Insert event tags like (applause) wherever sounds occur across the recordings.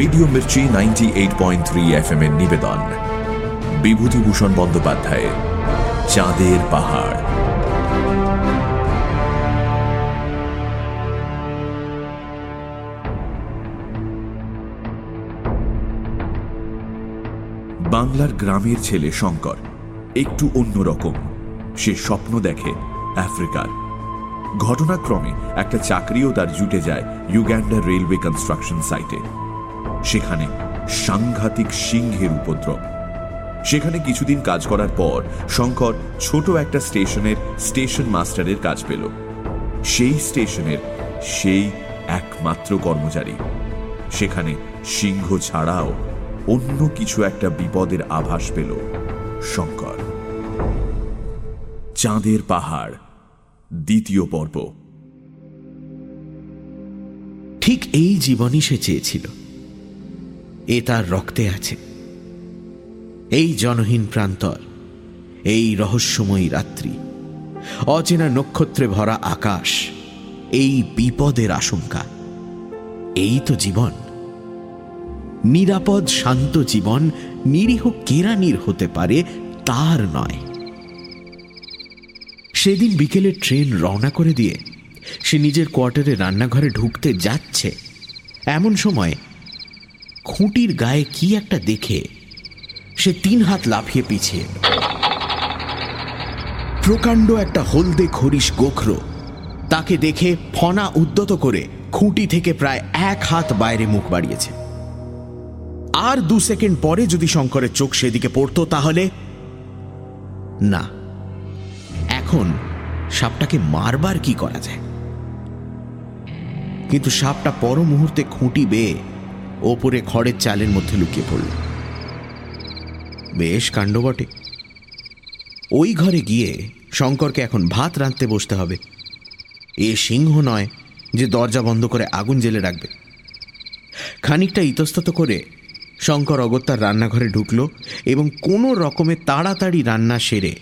Radio Mirchi ninety eight point three F M এর নিবেদন। বিভূতিভূষণ বন্দ্যোপাধ্যায়ের চাঁদের পাহাড়। বাংলার গ্রামের ছেলে শঙ্কর, একটু অন্যরকম সে স্বপ্ন দেখে আফ্রিকার। ঘটনাক্রমে একটা চাকরিও তার জুটে যায় ইউগ্যান্ডার রেলওয়ে কনস্ট্রাকশন সাইটে। সেখানে সাংঘাতিক সিংহের উপদ্রব। সেখানে কিছুদিন কাজ করার পর শঙ্কর ছোট একটা স্টেশনের স্টেশন মাস্টারের কাজ পেল। সেই স্টেশনের সেই একমাত্র কর্মচারী। সেখানে সিংহ ছাড়াও অন্য কিছু একটা বিপদের আভাস পেল শঙ্কর। চাঁদের পাহাড়, দ্বিতীয় পর্ব। ঠিক এই জীবনই সে চেয়েছিল। এ তার রক্তে আছে। এই জনহীন প্রান্তর, এই রহস্যময়ী রাত্রি, অচেনা নক্ষত্রে ভরা আকাশ, এই বিপদের আশঙ্কা, এই তো জীবন। নিরাপদ, শান্ত জীবন, নিরীহ কেরানির হতে পারে, তার নয়। সেদিন বিকেলে ট্রেন রওনা করে দিয়ে, সে নিজের কোয়ার্টারে রান্নাঘরে ঢুকতে যাচ্ছে। এমন সময় খুঁটির গায়ে কি একটা দেখে সে তিন হাত লাফিয়ে পিছিয়ে প্রকাণ্ড একটা হলদে খরিস গোখরো তাকে দেখে ফনা উদ্যত করে খুঁটি থেকে প্রায় এক হাত বাইরে মুখ বাড়িয়েছে। আর দু সেকেন্ড পরে যদি শঙ্করের চোখ সেদিকে পড়তো তাহলে না, এখন সাপটাকে মারবার কি করা যায়? কিন্তু সাপটা পর মুহূর্তে খুঁটি বেয়ে ওপরে খড়ের চালের মধ্যে লুকিয়ে পড়ল। বেশ কাণ্ড বটে। ওই ঘরে গিয়ে শঙ্করকে এখন ভাত রাঁধতে বসতে হবে। এ সিংহ নয় যে দরজা বন্ধ করে আগুন জেলে রাখবে। খানিকটা ইতস্তত করে শঙ্কর অগত্যার রান্নাঘরে ঢুকল এবং কোনো রকমে তাড়াতাড়ি রান্না সেরে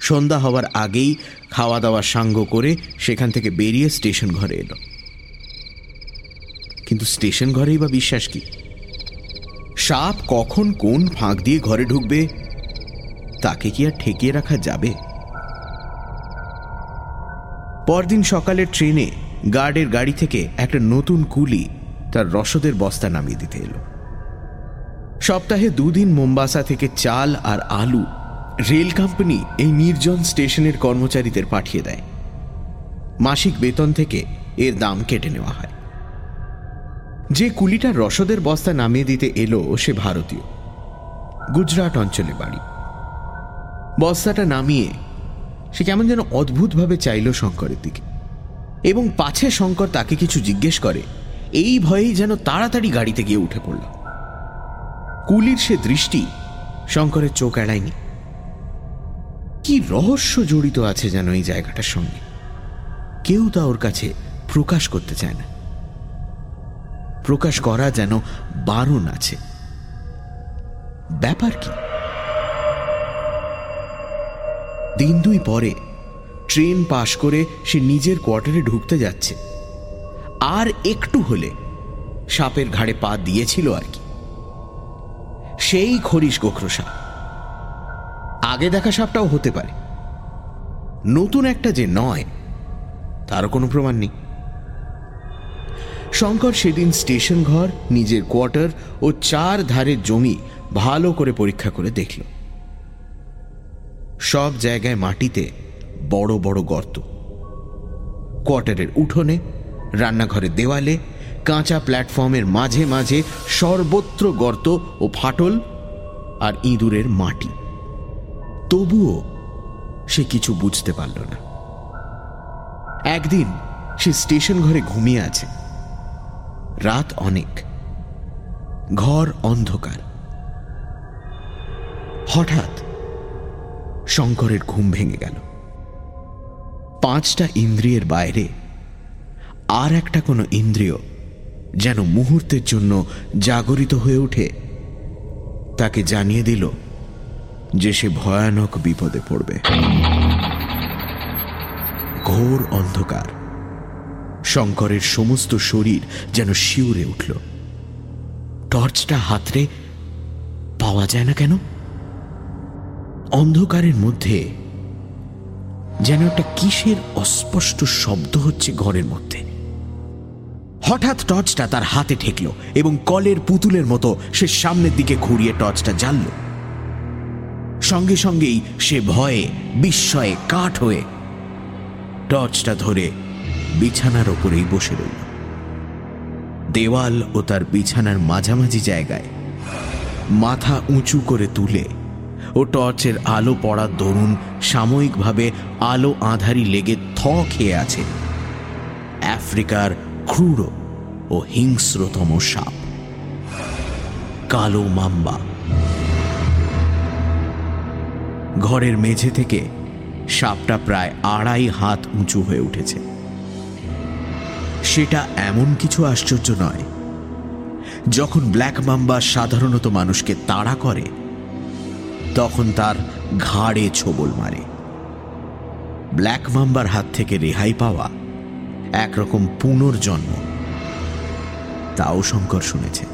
সন্ধ্যা হওয়ার আগেই খাওয়া দাওয়া সাঙ্গ করে সেখান থেকে বেরিয়ে স্টেশন ঘরে এলো। কিন্তু স্টেশন ঘরেই বা বিশ্বাস কি? সাপ কখন কোন ফাঁক দিয়ে ঘরে ঢুকবে, তাকে কি আর ঠেকিয়ে রাখা যাবে? পরদিন সকালে ট্রেনে গার্ডের গাড়ি থেকে একটা নতুন কুলি তার রসদের বস্তা নামিয়ে দিতে এলো। সপ্তাহে দুদিন মোম্বাসা থেকে চাল আর আলু রেল কোম্পানি এই নির্জন স্টেশনের কর্মচারীদের পাঠিয়ে দেয়। মাসিক বেতন থেকে এর দাম কেটে নেওয়া হয়। যে কুলিটা রসদের বস্তা নামিয়ে দিতে এলো, সে ভারতীয়। গুজরাট অঞ্চলে বাড়ি। বস্তাটা নামিয়ে সে কেমন যেন অদ্ভুতভাবে চাইল শঙ্করের দিকে। এবং পাছে শঙ্কর তাকে কিছু জিজ্ঞেস করে, এই ভয়েই যেন তাড়াতাড়ি গাড়িতে গিয়ে উঠে পড়ল কুলির সে দৃষ্টি শঙ্করের চোখ এড়ায়নি। কি রহস্য জড়িত আছে যেন এই জায়গাটার সঙ্গে? কেউ তা ওর কাছে প্রকাশ করতে চায় না। প্রকাশ করা যেন বারণ আছে। ব্যাপার কি? দিন দুই পরে ট্রেন পাশ করে সে নিজের কোয়ার্টারে ঢুকতে যাচ্ছে। আর একটু হলে সাপের ঘাড়ে পা দিয়েছিল আর কি। সেই খরিশ গোখরো সাপ। আগে দেখা সাপটাও হতে পারে। নতুন একটা যে নয়, তারও কোনো প্রমাণ নেই। শঙ্কর সেদিন স্টেশন ঘর, নিজের কোয়ার্টার ও চার ধারের জমি ভালো করে পরীক্ষা করে দেখল। সব জায়গায় মাটিতে বড় বড় গর্ত। কোয়ার্টারের উঠোনে, রান্নাঘরের দেওয়ালে, কাঁচা প্ল্যাটফর্মের মাঝে মাঝে সর্বত্র গর্ত ও ফাটল আর ইঁদুরের মাটি। তবুও সে কিছু বুঝতে পারল না। একদিন সে স্টেশন ঘরে ঘুমিয়ে আছে। রাত অনেক। ঘর অন্ধকার। হঠাৎ শঙ্করের ঘুম ভেঙে গেল। পাঁচটা ইন্দ্রিয়ের বাইরে আর একটা কোনো ইন্দ্রিয় যেন মুহূর্তের জন্য জাগরিত হয়ে ওঠে তাকে জানিয়ে দিল যে সে ভয়ানক বিপদে পড়বে। ঘোর অন্ধকার। শঙ্করের সমস্ত শরীর যেন শিউরে উঠল। টর্চটা হাতরে পাওয়া যায় না কেন? অন্ধকারের মধ্যে যেন একটা কিসের অস্পষ্ট শব্দ হচ্ছে ঘরের মধ্যে। হঠাৎ টর্চটা তার হাতে ঠেকল এবং কলের পুতুলের মতো সে সামনের দিকে ঘুরিয়ে টর্চটা জ্বালল। সঙ্গে সঙ্গেই সে ভয়ে, বিস্ময়ে, কাঠ হয়ে টর্চটা ধরে বিছানার ওপরেই বসে রইল। দেওয়াল ও তার বিছানার মাঝামাঝি জায়গায় মাথা উঁচু করে তুলে ও টর্চের আলো পড়ার দরুন সাময়িকভাবে আলো আধারি লেগে থ খেয়ে আছে আফ্রিকার ক্রূর ও হিংস্রতম সাপ। কালো মাম্বা। ঘরের মেঝে থেকে সাপটা প্রায় আড়াই হাত উঁচু হয়ে উঠেছে। সেটা এমন কিছু আশ্চর্য নয়। যখন ব্ল্যাক মাম্বা সাধারণত মানুষকে তাড়া করে, তখন তার ঘাড়ে ছোবল মারে। ব্ল্যাক মাম্বার হাত থেকে রেহাই পাওয়া একরকম পুনর্জন্ম। তাও শঙ্কর শুনেছে।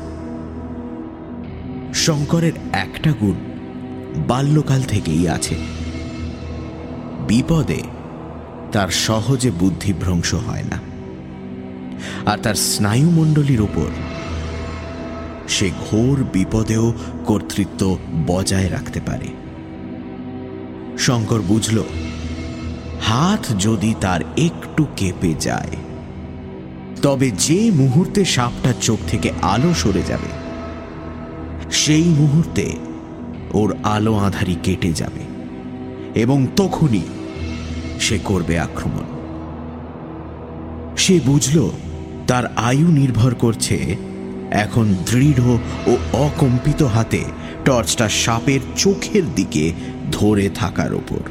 শঙ্করের একটা গুণ বাল্যকাল থেকেই আছে। বিপদে তার সহজে বুদ্ধিভ্রংশ হয় না। আর তার স্নায়ুমণ্ডলীর ওপর সে ঘোর বিপদেও কর্তৃত্ব বজায় রাখতে পারে। শঙ্কর বুঝল, হাত যদি তার একটু কেঁপে যায়, তবে যে মুহূর্তে সাপটার চোখ থেকে আলো সরে যাবে, সেই মুহূর্তে ওর আলো আধারি কেটে যাবে এবং তখনই সে করবে আক্রমণ। সে বুঝল তার আয়ু নির্ভর করছে এখন দৃঢ় ও অকম্পিত হাতে টর্চটা সাপের চোখের দিকে ধরে থাকার ওপর।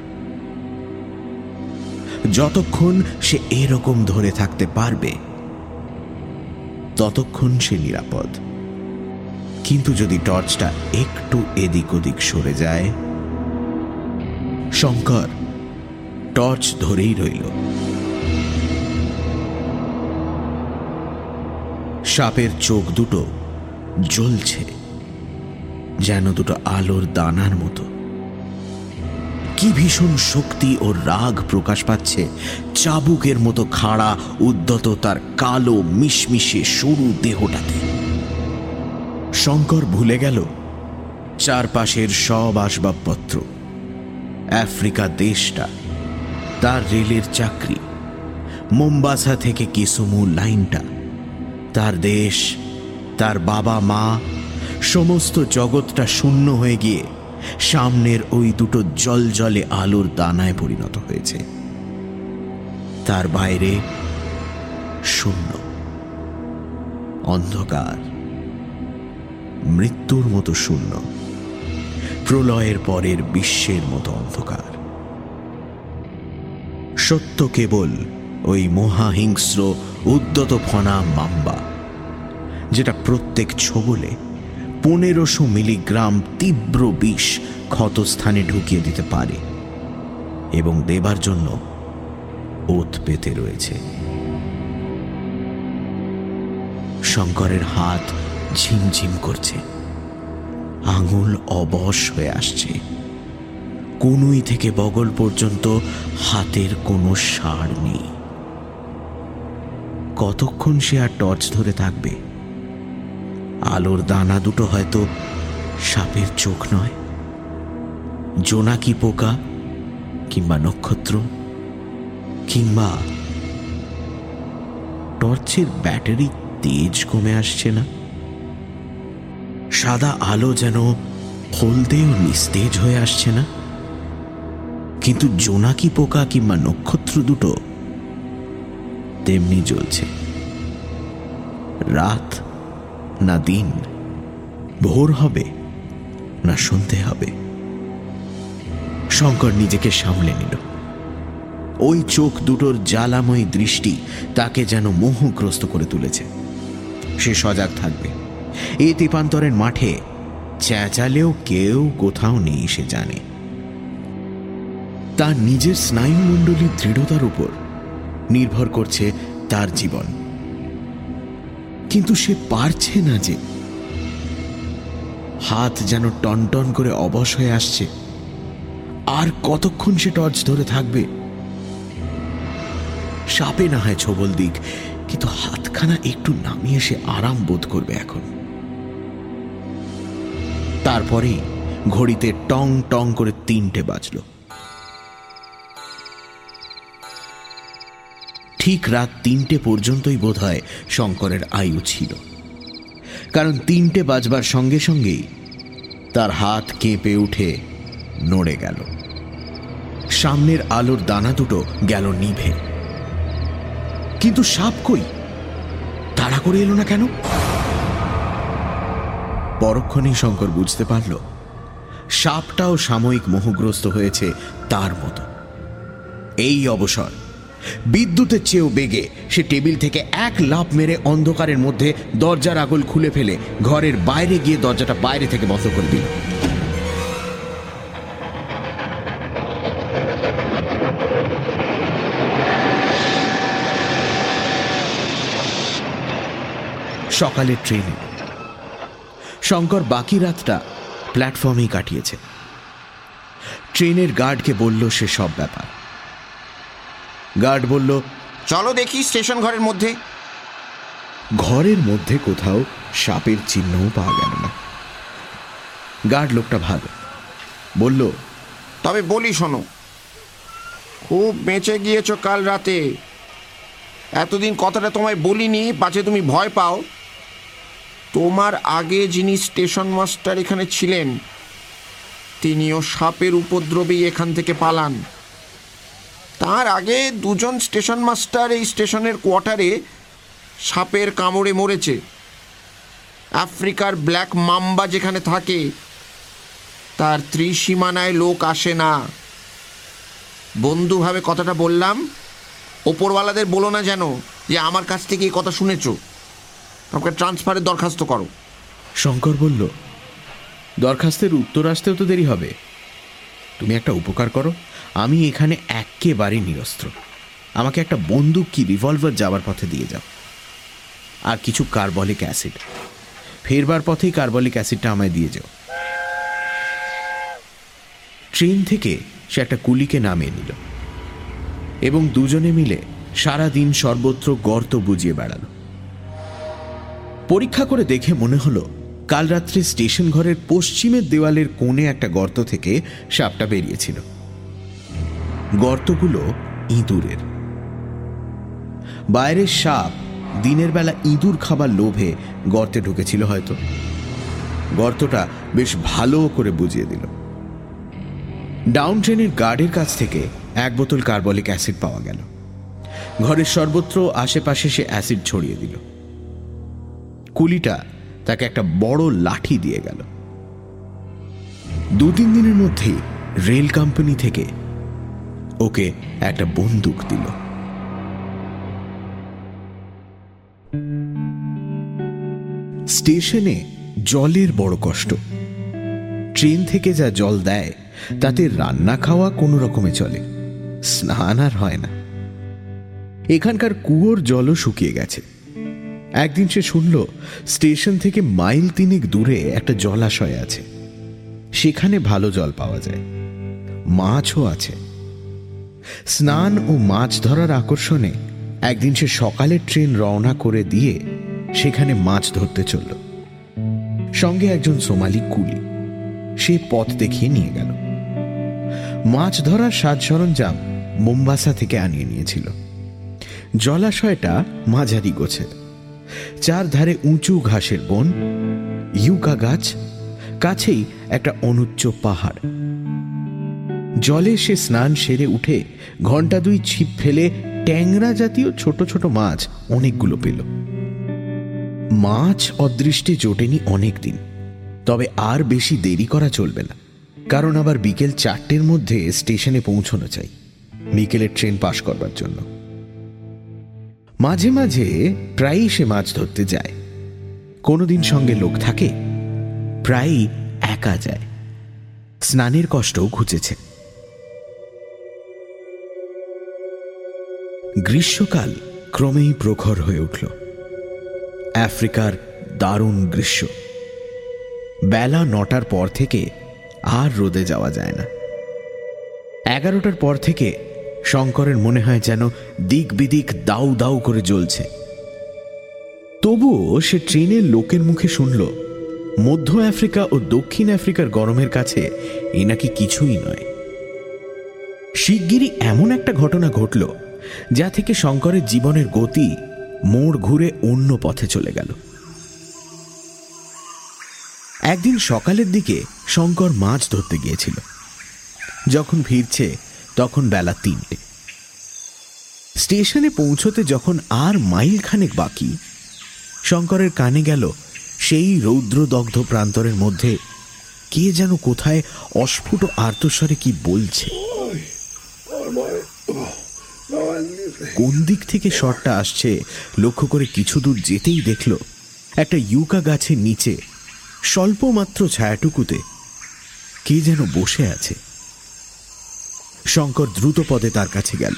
যতক্ষণ সে এরকম ধরে থাকতে পারবে, ততক্ষণ সে নিরাপদ। কিন্তু যদি টর্চটা একটু এদিক ওদিক সরে যায়, শঙ্কর টর্চ ধরেই রইল। সাপের চোখ দুটো জ্বলছে, যেন দুটো আলোর দানার মতো। কি ভীষণ শক্তি ও রাগ প্রকাশ পাচ্ছে চাবুকের মতো খাড়া, উদ্যত তার কালো, মিশমিশে সরু দেহটাতে। শঙ্কর ভুলে গেল, চারপাশের সব আসবাবপত্র, আফ্রিকা দেশটা, তার রেলের চাকরি, মোম্বাসা থেকে কিসুমু লাইনটা। তার দেশ, তার বাবা মা, সমস্ত জগৎটা শূন্য হয়ে গিয়ে সামনের ওই দুটো জল জলে আলোর দানায় পরিণত হয়েছে। তার বাইরে শূন্য, অন্ধকার, মৃত্যুর মতো শূন্য, প্রলয়ের পরের বিশ্বের মতো অন্ধকার। সত্য কেবল ওই মহাহিংস্র উদ্যত ফনা মাম্বা, যেটা প্রত্যেক ছোবলে পনেরোশো মিলিগ্রাম তীব্র বিষ ক্ষতস্থানে ঢুকিয়ে দিতে পারে এবং দেবার জন্য ওত পেতে রয়েছে। শঙ্করের হাত ঝিমঝিম করছে, আঙুল অবশ হয়ে আসছে। কনুই থেকে বগল পর্যন্ত হাতের কোনো সার নেই। কতক্ষণ সে আর টর্চ ধরে থাকবে? আলোর দানা দুটো হয়তো সাপের চোখ নয়। জোনাকি পোকা কিংবা নক্ষত্র কিংবা টর্চের ব্যাটারি তেজ কমে আসছে না? সাদা আলো যেন হলদে ও নিস্তেজ হয়ে আসছে না? কিন্তু জোনাকি পোকা কিংবা নক্ষত্র দুটো তেমনি জ্বলছে। রাত না দিন, ভোর হবে না শুনতে হবে। শঙ্কর নিজেকে সামলে নিল। ওই চোখ দুটোর জ্বালাময় দৃষ্টি তাকে যেন মোহগ্রস্ত করে তুলেছে। সে সজাগ থাকবে। এই দীপান্তরের মাঠে চেঁচালেও কেউ কোথাও নেই সে জানে। তার নিজের স্নায়ুমণ্ডলীর দৃঢ়তার উপর নির্ভর করছে তার জীবন। কিন্তু সে পারছে না যে হাত যেন টনটন করে অবশ হয়ে আসছে। আর কতক্ষণ সে টর্চ ধরে থাকবে? সাপে না হয় ছবল দিক, কিন্তু হাতখানা একটু নামিয়ে সে আরাম বোধ করবে এখন। তারপরে ঘড়িতে টং টং করে তিনটে বাজল। ঠিক রাত তিনটে পর্যন্তই বোধ হয় শঙ্করের আয়ু ছিল। কারণ তিনটে বাজবার সঙ্গে সঙ্গেই তার হাত কেঁপে উঠে নড়ে গেল। সামনের আলোর দানা দুটো গেল নিভে। কিন্তু সাপ কই? তাড়া করে এলো না কেন? পরক্ষণেই শঙ্কর বুঝতে পারল, সাপটাও সাময়িক মোহগ্রস্ত হয়েছে তার মতো। এই অবসর বিদ্যুতের চেয়েও বেগে সে টেবিল থেকে এক লাফ মেরে অন্ধকারের মধ্যে দরজার আগল খুলে ফেলে ঘরের বাইরে গিয়ে দরজাটা বাইরে থেকে বন্ধ করে দিল। সকালের ট্রেনে শঙ্কর বাকি রাতটা প্ল্যাটফর্মেই কাটিয়েছে। ট্রেনের গার্ডকে বলল সে সব ব্যাপার। গার্ড বলল চলো দেখি স্টেশন ঘরের মধ্যে। ঘরের মধ্যে কোথাও সাপের চিহ্নও পাওয়া গেল না। গার্ড লোকটা ভালো। বলল তবে বলি শোনো খুব বেঁচে গিয়েছো কাল রাতে। এতদিন কথাটা তোমায় বলিনি পাছে তুমি ভয় পাও। তোমার আগে যিনি স্টেশন মাস্টার এখানে ছিলেন তিনিও সাপের উপদ্রবেই এখান থেকে পালান। তার আগে দুজন স্টেশন মাস্টার এই স্টেশনের কোয়ার্টারে সাপের কামড়ে মরেছে। আফ্রিকার ব্ল্যাক মাম্বা যেখানে থাকে, তার ত্রিসীমানায় লোক আসে না। বন্ধুভাবে কথাটা বললাম, ওপরওয়ালাদের বলো না যেন যে আমার কাছ থেকে এই কথা শুনেছ। আমাকে ট্রান্সফারের দরখাস্ত করো। শঙ্কর বলল, দরখাস্তের উত্তর আসতেও তো দেরি হবে। তুমি একটা উপকার করো। আমি এখানে একেবারে নিরস্ত্র। আমাকে একটা বন্দুক কি রিভলভার যাবার পথে দিয়ে যাও। আর কিছু কার্বলিক অ্যাসিড। ফেরবার পথেই কার্বলিক অ্যাসিডটা আমায় দিয়ে যাও। ট্রেন থেকে সে একটা কুলিকে নামিয়ে নিল। এবং দুজনে মিলে সারা দিন সর্বত্র গর্ত বুঝিয়ে বেড়ালো। পরীক্ষা করে দেখে মনে হলো, কাল রাত্রে স্টেশন ঘরের পশ্চিমের দেওয়ালের কোণে একটা গর্ত থেকে সাপটা বেরিয়েছিল। গর্তগুলো ইঁদুরের। বাইরের সাপ দিনের বেলা ইঁদুর খাবার লোভে গর্তে ঢুকেছিল হয়তো। গর্তটা বেশ ভালো করে বুঝিয়ে দিল। ডাউন ট্রেনের গার্ডের কাছ থেকে এক বোতল কার্বলিক অ্যাসিড পাওয়া গেল। ঘরের সর্বত্র আশেপাশে সে অ্যাসিড ছড়িয়ে দিল। কুলিটা তাকে একটা বড় লাঠি দিয়ে গেল। দু তিন দিনের মধ্যেই রেল কোম্পানি থেকে ওকে একটা বন্দুক দিল। স্টেশনে জলের বড় কষ্ট। ট্রেন থেকে যা জল দেয়, তাতে রান্না খাওয়া কোনো রকমে চলে। স্নান আর হয় না। এখানকার কুয়োর জলও শুকিয়ে গেছে। একদিন সে শুনল, স্টেশন থেকে মাইল তিনেক দূরে একটা জলাশয় আছে। সেখানে ভালো জল পাওয়া যায়। মাছও আছে। স্নান ও মাছ ধরার আকর্ষণে একদিন সে সকালের ট্রেন রওনা করে দিয়ে সেখানে মাছ ধরতে চলল। সঙ্গে একজন সোমালি কুলি, সে পথ দেখিয়ে নিয়ে গেল। মাছ ধরার সাজ সরঞ্জাম মোম্বাসা থেকে আনিয়ে নিয়েছিল। জলাশয়টা মাঝারি গোছের চার ধারে উঁচু ঘাসের বন, ইউকা গাছ, কাছেই একটা অনুচ্চ পাহাড়। জলে সে স্নান সেরে উঠে ঘণ্টা দুই ছিপ ফেলে ট্যাংরা জাতীয় ছোট ছোট মাছ অনেকগুলো পেল। মাছ অদৃষ্টে জোটেনি অনেক দিন তবে আর বেশি দেরি করা চলবে না, কারণ আবার বিকেল চারটের মধ্যে স্টেশনে পৌঁছানো চাই। বিকেলের ট্রেন পাশ করবার জন্য। মাঝে মাঝে প্রায়ই সে মাছ ধরতে যায়। কোনোদিন সঙ্গে লোক থাকে, প্রায়ই একা যায়। স্নানের কষ্টও ঘুচেছে। গ্রীষ্মকাল ক্রমেই প্রখর হয়ে উঠল। আফ্রিকার দারুণ গ্রীষ্ম। বেলা নটার পর থেকে আর রোদে যাওয়া যায় না। এগারোটার পর থেকে শঙ্করের মনে হয় যেন দিক বিদিক দাউ দাউ করে জ্বলছে। তবুও সে ট্রেনের লোকের মুখে শুনল, মধ্য আফ্রিকা ও দক্ষিণ আফ্রিকার গরমের কাছে এ নাকি কিছুই নয়। শিগগিরই এমন একটা ঘটনা ঘটল যা থেকে শঙ্করের জীবনের গতি মোড় ঘুরে অন্য পথে চলে গেল একদিন সকালের দিকে শঙ্কর মাছ ধরতে গিয়েছিল যখন ফিরছে তখন বেলা তিনটে স্টেশনে পৌঁছতে যখন আর মাইল খানেক বাকি শঙ্করের কানে গেল সেই রৌদ্রদগ্ধ প্রান্তরের মধ্যে কে যেন কোথায় অস্ফুট আর্তস্বরে কি বলছে কোন দিক থেকে শটটা আসছে, লক্ষ্য করে কিছু দূর যেতেই দেখল, একটা ইউকা গাছের নিচে, স্বল্প মাত্র ছায়াটুকুতে, কে যেন বসে আছে। শঙ্কর দ্রুত পদে তার কাছে গেল।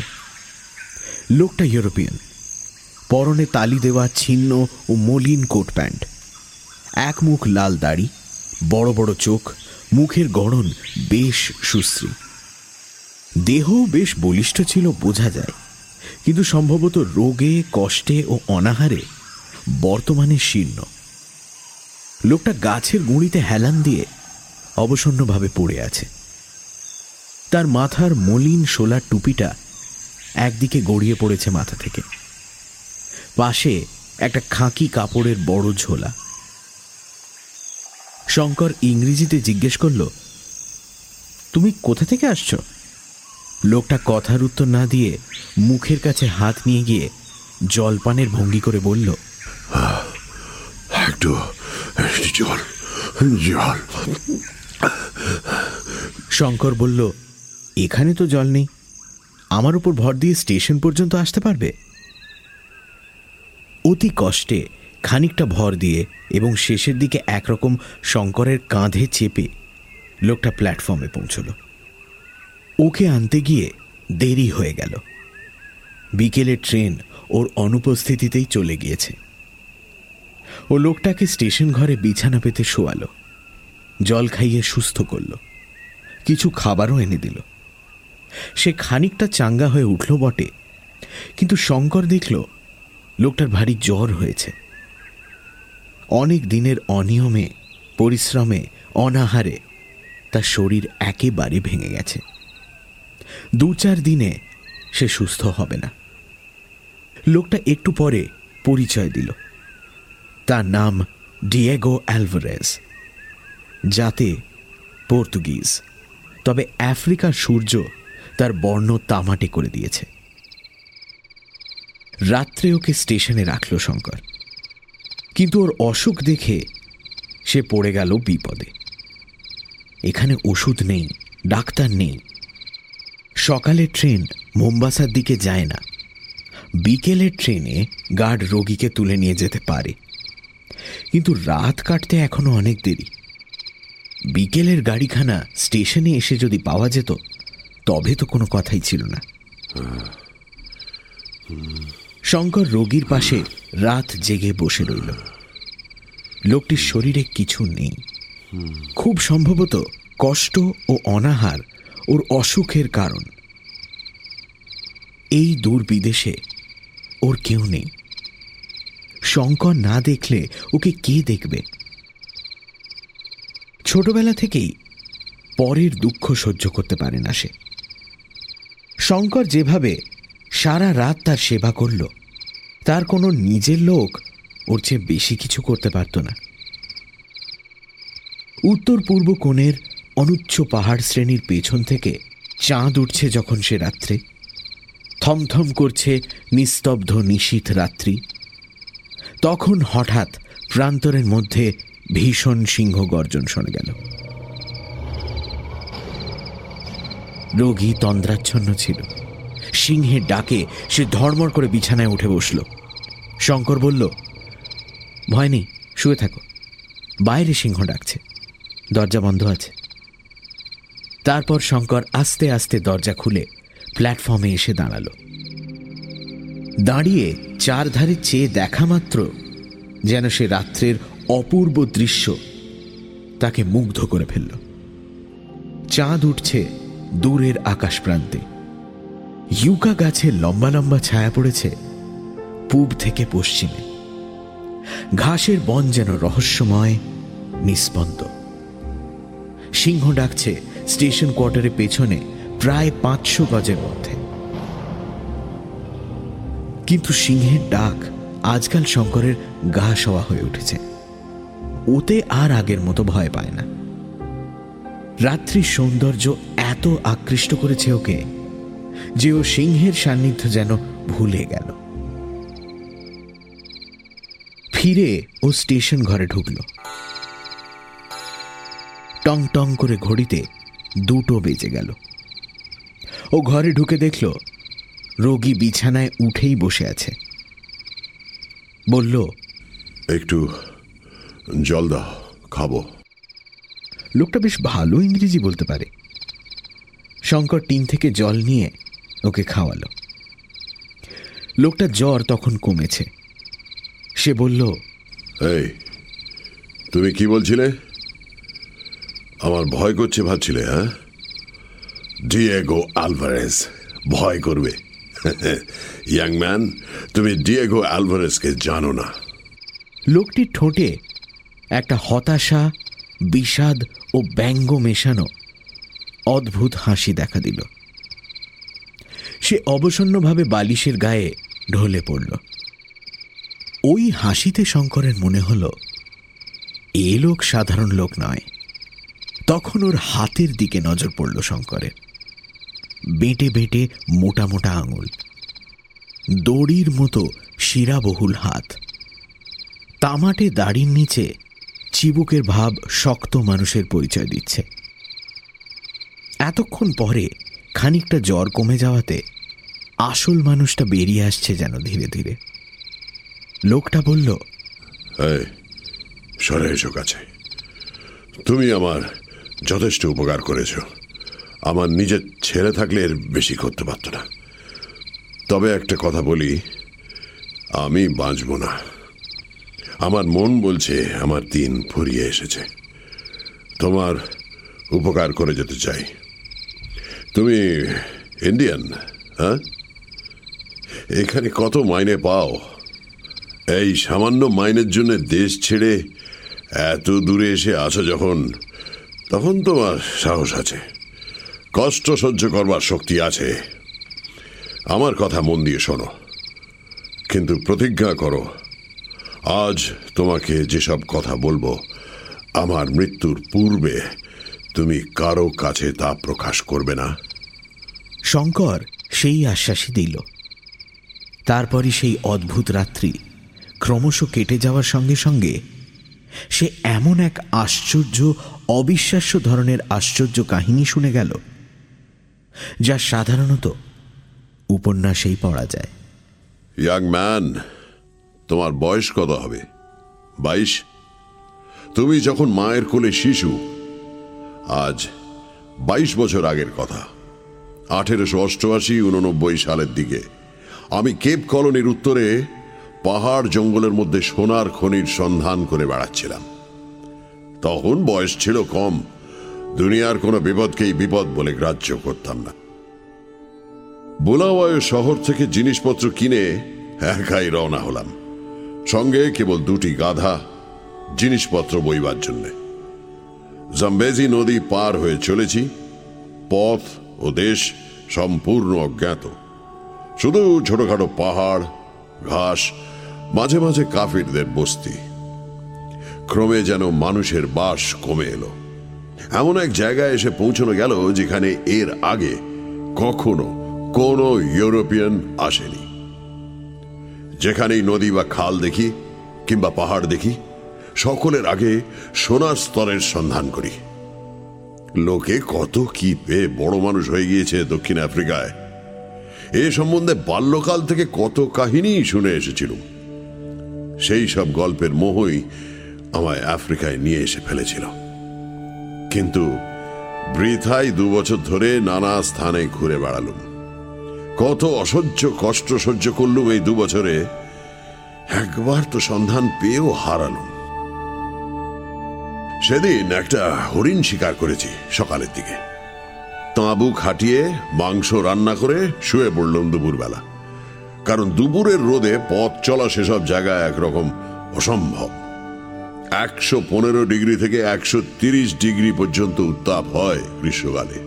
লোকটা ইউরোপিয়ান, পরনে তালি দেওয়া ছিন্ন ও মলিন কোট প্যান্ট, এক মুখ লাল দাড়ি, বড় বড় চোখ, মুখের গড়ন বেশ সুশ্রী। দেহ বেশ বলিষ্ঠ ছিল বোঝা যায়। কিন্তু সম্ভবত রোগে, কষ্টে ও অনাহারে বর্তমানে শীর্ণ। লোকটা গাছের গুঁড়িতে হেলান দিয়ে অবসন্নভাবে পড়ে আছে। তার মাথার মলিন সোলার টুপিটা একদিকে গড়িয়ে পড়েছে মাথা থেকে। পাশে একটা খাঁকি কাপড়ের বড় ঝোলা। শঙ্কর ইংরেজিতে জিজ্ঞেস করল, তুমি কোথা থেকে আসছো? লোকটা কথার উত্তর না দিয়ে মুখের কাছে হাত নিয়ে গিয়ে জলপানের ভঙ্গি করে বলল একটু জল জল। শঙ্কর বলল এখানে তো জল নেই। আমার উপর ভর দিয়ে স্টেশন পর্যন্ত আসতে পারবে? অতি কষ্টে খানিকটা ভর দিয়ে এবং শেষের দিকে একরকম শঙ্করের কাঁধে চেপে লোকটা প্ল্যাটফর্মে পৌঁছল। ওকে আনতে গিয়ে দেরি হয়ে গেল। বিকেলের ট্রেন ওর অনুপস্থিতিতেই চলে গিয়েছে। ও লোকটাকে স্টেশন ঘরে বিছানা পেতে শোয়ালো, জল খাইয়ে সুস্থ করল, কিছু খাবারও এনে দিল। সে খানিকটা চাঙ্গা হয়ে উঠল বটে, কিন্তু শঙ্কর দেখল লোকটার ভারী জ্বর হয়েছে। অনেক দিনের অনিয়মে, পরিশ্রমে, অনাহারে তার শরীর একেবারে ভেঙে গেছে। দু চার দিনে সে সুস্থ হবে না। লোকটা একটু পরে পরিচয় দিল। তার নাম ডিয়েগো অ্যালভারেজ যাতে পর্তুগিজ, তবে আফ্রিকার সূর্য তার বর্ণ তামাটে করে দিয়েছে। রাত্রে ওকে স্টেশনে রাখল শঙ্কর, কিন্তু ওর অসুখ দেখে সে পড়ে গেল বিপদে। এখানে ওষুধ নেই, ডাক্তার নেই। সকালের ট্রেন মোম্বাসার দিকে যায় না। বিকেলের ট্রেনে গার্ড রোগীকে তুলে নিয়ে যেতে পারে। কিন্তু রাত কাটতে এখনও অনেক দেরি। বিকেলের গাড়িখানা স্টেশনে এসে যদি পাওয়া যেত, তবে তো কোনো কথাই ছিল না। শঙ্কর রোগীর পাশে রাত জেগে বসে রইল। লোকটির শরীরে কিছু নেই। খুব সম্ভবত কষ্ট ও অনাহার ওর অসুখের কারণ। এই দূর বিদেশে ওর কেউ নেই। শঙ্কর না দেখলে ওকে কে দেখবে? ছোটবেলা থেকেই পরের দুঃখ সহ্য করতে পারে না সে। শঙ্কর যেভাবে সারা রাত তার সেবা করল, তার কোনো নিজের লোক ওর চেয়ে বেশি কিছু করতে পারত না। উত্তর পূর্ব কোণের অনুচ্চ পাহাড় শ্রেণির পেছন থেকে চাঁদ উঠছে যখন সে রাত্রে। থমথম করছে নিস্তব্ধ নিশীথ রাত্রি। তখন হঠাৎ প্রান্তরের মধ্যে ভীষণ সিংহ গর্জন শোনা গেল। রোগী তন্দ্রাচ্ছন্ন ছিল। সিংহের ডাকে সে ধর্মর করে বিছানায় উঠে বসল। শঙ্কর বলল, ভয় নেই, শুয়ে থাকো। বাইরে সিংহ ডাকছে। দরজা বন্ধ আছে। তারপর শঙ্কর আস্তে আস্তে দরজা খুলে প্ল্যাটফর্মে এসে দাঁড়াল। দাঁড়িয়ে চারধারে চেয়ে দেখা মাত্র যেন সে রাত্রের অপূর্ব দৃশ্য তাকে মুগ্ধ করে ফেলল। চাঁদ উঠছে দূরের আকাশ প্রান্তে ইউকা গাছে লম্বা লম্বা ছায়া পড়েছে পূব থেকে পশ্চিমে। ঘাসের বন যেন রহস্যময় নিস্পন্দ সিংহ ডাকছে স্টেশন কোয়ার্টারের পেছনে প্রায় পাঁচশো গজের মধ্যে। কিন্তু সিংহের ডাক আজকাল শঙ্করের গা সওয়া হয়ে উঠেছে। ওতে আর আগের মতো ভয় পায় না। রাত্রির সৌন্দর্য এত আকৃষ্ট করেছে ওকে যে ও সিংহের সান্নিধ্য যেন ভুলে গেল। ফিরে ও স্টেশন ঘরে ঢুকল। টং টং করে ঘড়িতে দুটো বেজে গেল। ও ঘরে ঢুকে দেখল রোগী বিছানায় উঠেই বসে আছে। বলল একটু জল দাও খাব। লোকটা বেশ ভালো ইংরেজি বলতে পারে। শঙ্কর টিন থেকে জল নিয়ে ওকে খাওয়ালো। লোকটা জ্বর তখন কমেছে। সে বলল এই তুমি কি বলছিলে? আমার ভয় করছে ভাবছিলে হ্যাঁ? ডিয়েগো আলভারেজ ভয় করবে। (laughs) ইয়াং ম্যান তুমি ডিয়েগো আলভারেজকে জানো না। লোকটির ঠোঁটে একটা হতাশা, বিষাদ ও ব্যঙ্গ মেশানো অদ্ভুত হাসি দেখা দিল। সে অবসন্নভাবে বালিশের গায়ে ঢলে পড়ল। ওই হাসিতে শঙ্করের মনে হল, এ লোক সাধারণ লোক নয়। তখন ওর হাতের দিকে নজর পড়ল শঙ্করের বেঁটে বেঁটে মোটা মোটা আঙুল। দড়ির মতো শিরাবহুল হাত। তামাটে দাড়ির নিচে চিবুকের ভাব শক্ত মানুষের পরিচয় দিচ্ছে। এতক্ষণ পরে খানিকটা জ্বর কমে যাওয়াতে আসল মানুষটা বেরিয়ে আসছে যেন ধীরে ধীরে। লোকটা বলল সরে এসো কাছে। তুমি আমার যথেষ্ট উপকার করেছ। আমার নিজের ছেড়ে থাকলে এর বেশি করতে পারত না। তবে একটা কথা বলি, আমি বাঁচব না। আমার মন বলছে আমার দিন ফুরিয়ে এসেছে। তোমার উপকার করে যেতে চাই। তুমি ইন্ডিয়ান হ্যাঁ? এখানে কত মাইনে পাও? এই সামান্য মাইনের জন্য দেশ ছেড়ে এত দূরে এসে আছো যখন? তখন তোমার সাহস আছে। কষ্ট সহ্য করবার শক্তি আছে। আমার কথা মন দিয়ে শোনো। কিন্তু প্রতিজ্ঞা করো, আজ তোমাকে যেসব কথা বলব, আমার মৃত্যুর পূর্বে তুমি কারও কাছে তা প্রকাশ করবে না। শঙ্কর সেই আশ্বাসই দিল। তারপরই সেই অদ্ভুত রাত্রি ক্রমশ কেটে যাওয়ার সঙ্গে সঙ্গে সে এমন এক আশ্চর্য অবিশ্বাস্য ধরনের আশ্চর্য কাহিনী শুনে গেল, যা সাধারণত উপন্যাসেই পড়া যায়। ইয়াং ম্যান তোমার বয়স কত হবে? বাইশ? তুমি যখন মায়ের কোলে শিশু, আজ বাইশ বছর আগের কথা। আঠেরোশো অষ্টআশি উননব্বই সালের দিকে আমি কেপ কলোনির উত্তরে পাহাড় জঙ্গলের মধ্যে সোনার খনির সন্ধান করে বেড়াচ্ছিলাম। তখন বয়স ছিল কম। দুনিয়ার কোনো বিপদকেই বিপদ বলে গ্রাহ্য করতাম না। বোলাওয়ায় শহর থেকে জিনিসপত্র কিনে একাই রওনা হলাম। সঙ্গে কেবল দুটি গাধা, জিনিসপত্র বইবার জন্য। জাম্বেজি নদী পার হয়ে চলেছি। পথ ও দেশ সম্পূর্ণ অজ্ঞাত। শুধু ছোটখাটো পাহাড়, ঘাস, মাঝে মাঝে কাফিরদের বস্তি। ক্রমে যেন মানুষের বাস কমে এলো। এমন এক জায়গায় এসে পৌঁছানো গেল যেখানে এর আগে কখনো কোনো ইউরোপিয়ান আসেনি। যেখানেই নদী বা খাল দেখি কিংবা পাহাড় দেখি, সকলের আগে সোনার স্তরের সন্ধান করি। লোকে কত কি পেয়ে বড় মানুষ হয়ে গিয়েছে দক্ষিণ আফ্রিকায়। এ সম্বন্ধে বাল্যকাল থেকে কত কাহিনী শুনে এসেছিল সেই সব গল্পের মোহই আমায় আফ্রিকায় নিয়ে এসে ফেলেছিল। কিন্তু বৃথায় দু বছর ধরে নানা স্থানে ঘুরে বেড়ালুম। কত অসহ্য কষ্ট সহ্য করলুম এই দু বছরে। একবার তো সন্ধান পেয়েও হারালুম। সেদিন একটা হরিণ শিকার করেছি সকালের দিকে। তাঁবু খাটিয়ে, মাংস রান্না করে শুয়ে পড়লাম দুপুরবেলা। কারণ দুপুরের রোদে পথ চলা সেসব জায়গায় একরকম অসম্ভব। একশো পনেরো ডিগ্রি থেকে একশো ডিগ্রি পর্যন্ত উত্তাপ হয় গ্রীষ্মকালে।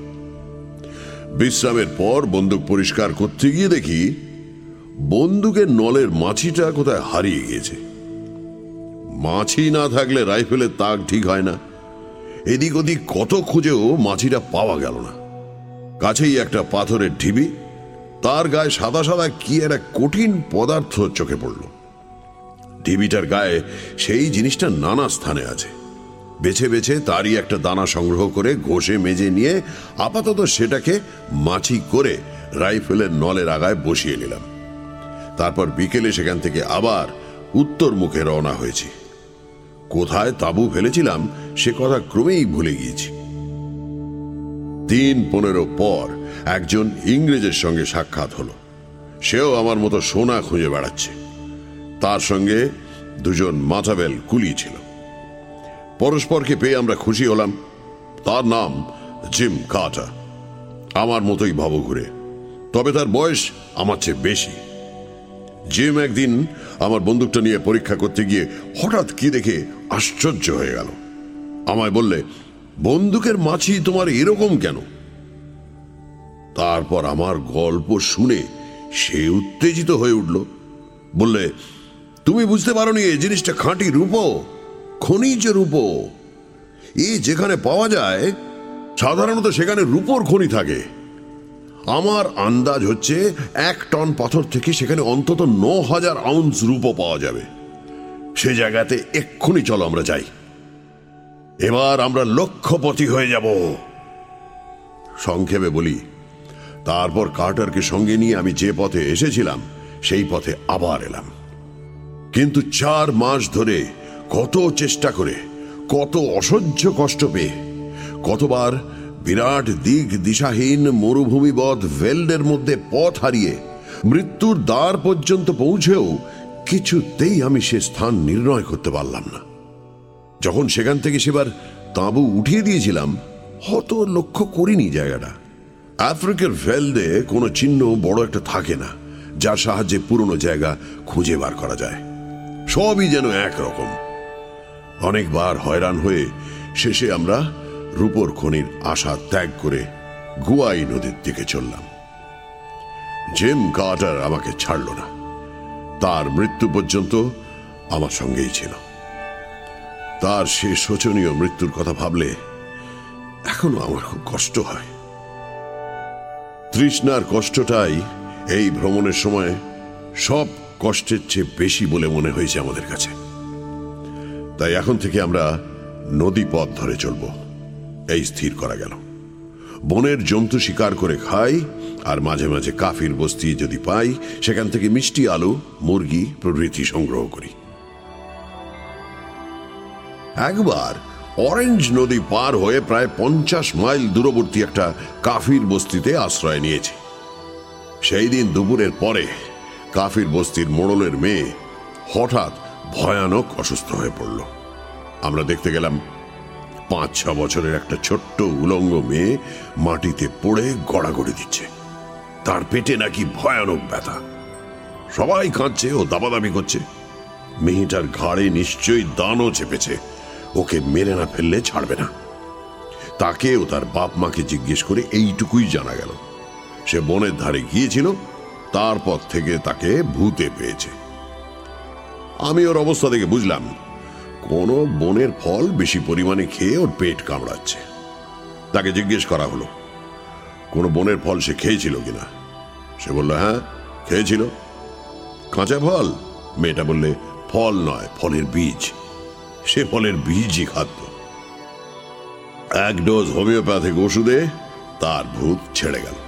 বিশ্রামের পর বন্দুক পরিষ্কার করতে গিয়ে দেখি বন্দুকের নলের মাছিটা কোথায় হারিয়ে গিয়েছে। মাছি না থাকলে রাইফেলের তাক ঠিক হয় না। এদিক ওদিক কত খুঁজেও মাছিটা পাওয়া গেল না। কাছেই একটা পাথরের ঢিবি, তার গায়ে সাদা সাদা কি একটা কঠিন পদার্থ চোখে পড়ল। ঢিবিটার গায়ে সেই জিনিসটা নানা স্থানে আছে। বেছে বেছে তারই একটা দানা সংগ্রহ করে ঘষে মেজে নিয়ে আপাতত সেটাকে মাছি করে রাইফেলের নলের আগায় বসিয়ে নিলাম। তারপর বিকেলে সেখান থেকে আবার উত্তর মুখে রওনা হয়েছি। কোথায় তাবু ফেলেছিলাম সে কথা ক্রমেই ভুলে গিয়েছি। তিন পনেরো পর একজন ইংরেজের সঙ্গে সাক্ষাৎ হলো। সেও আমার মতো সোনা খুঁজে বেড়াচ্ছে। তার সঙ্গে দুজন মাথাবেল কুলি ছিল। পরস্পরকে পেয়ে আমরা খুশি হলাম। তার নাম জিম কাটা আমার মতোই ভবঘুরে। তবে তার বয়স আমার চেয়ে বেশি। জিম একদিন আমার বন্দুকটা নিয়ে পরীক্ষা করতে গিয়ে হঠাৎ কি দেখে আশ্চর্য হয়ে গেল। আমায় বললে, বন্দুকের মাছি তোমার এরকম কেন? তারপর আমার গল্প শুনে সে উত্তেজিত হয়ে উঠল। বললে তুমি বুঝতে পারোনি এই জিনিসটা খাঁটি রূপো, খনিজ রূপো। এই যেখানে পাওয়া যায়, সাধারণত সেখানে রূপোর খনি থাকে। আমার আন্দাজ হচ্ছে এক টন পাথর থেকে সেখানে অন্তত ন হাজার আউন্স রূপো পাওয়া যাবে। সে জায়গাতে এক্ষুনি চলো আমরা যাই। এবার আমরা লক্ষ্যপতি হয়ে যাব। সংক্ষেপে বলি, তারপর কার্টারকে সঙ্গে নিয়ে আমি যে পথে এসেছিলাম, সেই পথে আবার এলাম। কিন্তু চার মাস ধরে কত চেষ্টা করে, কত অসহ্য কষ্ট পেয়ে, কতবার বিরাট দিক দিশাহীন মরুভূমিবধ ভেল্ডের মধ্যে পথ হারিয়ে মৃত্যুর দ্বার পর্যন্ত পৌঁছেও কিছুতেই আমি সে স্থান নির্ণয় করতে পারলাম না। যখন সেখান থেকে সেবার তাঁবু উঠিয়ে দিয়েছিলাম, হত লক্ষ্য করিনি জায়গাটা। আফ্রিকার ভেল্ডে কোনো চিহ্ন বড় একটা থাকে না, যার সাহায্যে পুরনো জায়গা খুঁজে বার করা যায়। সবই যেন একরকম। অনেকবার হয়রান হয়ে শেষে আমরা রূপর খনির আশা ত্যাগ করে গুয়াই নদীর দিকে চললাম। জেম কার্টার আমাকে ছাড়ল না। তার মৃত্যু পর্যন্ত আমার সঙ্গেই ছিল। তার সে শোচনীয় মৃত্যুর কথা ভাবলে এখনও আমার খুব কষ্ট হয়। তৃষ্ণার কষ্টটাই এই ভ্রমণের সময় সব কষ্টের চেয়ে বেশি বলে মনে হয়েছে আমাদের কাছে। তাই এখন থেকে আমরা নদী পথ ধরে চলব। এই স্থির করা গেল। বনের জন্তু শিকার করে খাই, আর মাঝে মাঝে কাফির বস্তি যদি পাই, সেখান থেকে মিষ্টি আলু, মুরগি প্রভৃতি সংগ্রহ করি। একবার অরেঞ্জ নদী পার হয়ে প্রায় পঞ্চাশ মাইল দূরবর্তী একটা কাফির বস্তিতে আশ্রয় নিয়েছি। সেই দিন দুপুরের পরে কাফির বস্তির মোড়লের মেয়ে হঠাৎ ভয়ানক অসুস্থ হয়ে পড়ল। আমরা দেখতে গেলাম পাঁচ, ছ বছরের একটা ছোট্ট উলঙ্গ মেয়ে মাটিতে পড়ে গড়াগড়ি দিচ্ছে। তার পেটে নাকি ভয়ানক ব্যথা। সবাই কাঁদছে ও দাবাদাবি করছে। মেয়েটার ঘাড়ে নিশ্চয়ই দানও চেপেছে। ওকে মেরে না ফেললে ছাড়বে না। তাকে ও তার বাপ মাকে জিজ্ঞেস করে এইটুকুই জানা গেল। সে বনের ধারে গিয়েছিল তারপর থেকে তাকে ভূতে পেয়েছে। আমি ওর অবস্থা দেখে বুঝলাম, কোনো বনের ফল বেশি পরিমাণে খেয়ে ওর পেট কামড়াচ্ছে। তাকে জিজ্ঞেস করা হলো, কোনো বনের ফল সে খেয়েছিল কিনা? সে বলল হ্যাঁ খেয়েছিল। কাঁচা ফল? মেয়েটা বললে, ফল নয়, ফলের বীজ। সে ফলের বীজই খাদ্য। এক ডোজ হোমিওপ্যাথিক ওষুধে তার ভূত ছেড়ে গেল।